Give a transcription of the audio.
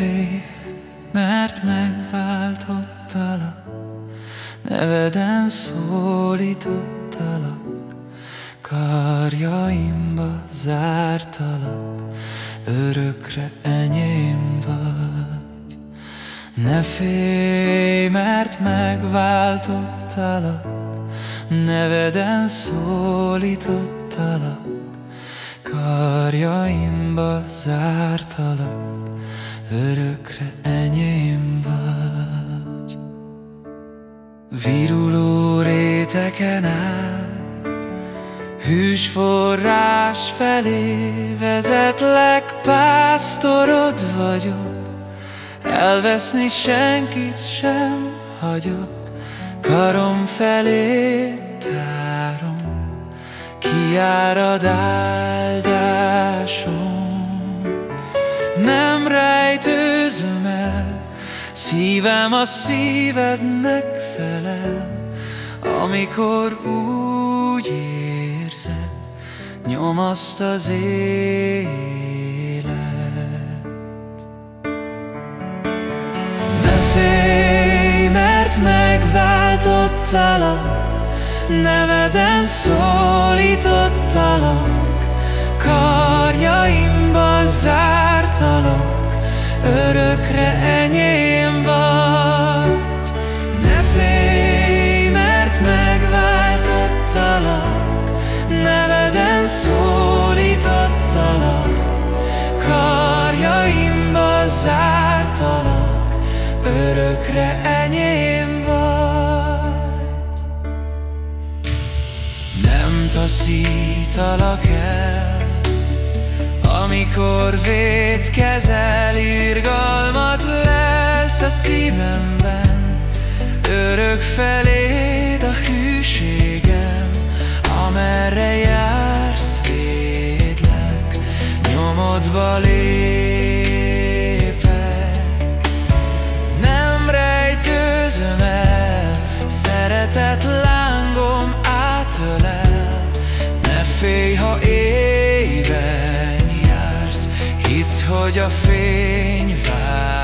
fél, mert megváltottalak, neveden szólítottalak, karjaimba zártalak, örökre enyém vagy. Ne félj, mert megváltottalak, neveden szólítottalak, karjaimba zártalak, örökre enyém vagy. Viruló réteken át, hűs forrás felé vezetlek, pásztorod vagyok, elveszni senkit sem hagyok, karom felé tárom, kiárad áldásom. Szívem a szívednek felel, amikor úgy érzed, nyomaszt az élet. Ne félj, mert megváltottalak, neveden szólítottalak, amikor védkezel, irgalmat lesz a szívemben. Örök feléd a hűségem, amerre jársz, védlek. Nyomodba lépek. Nem rejtőzöm el, szeretet hogy a fény vár.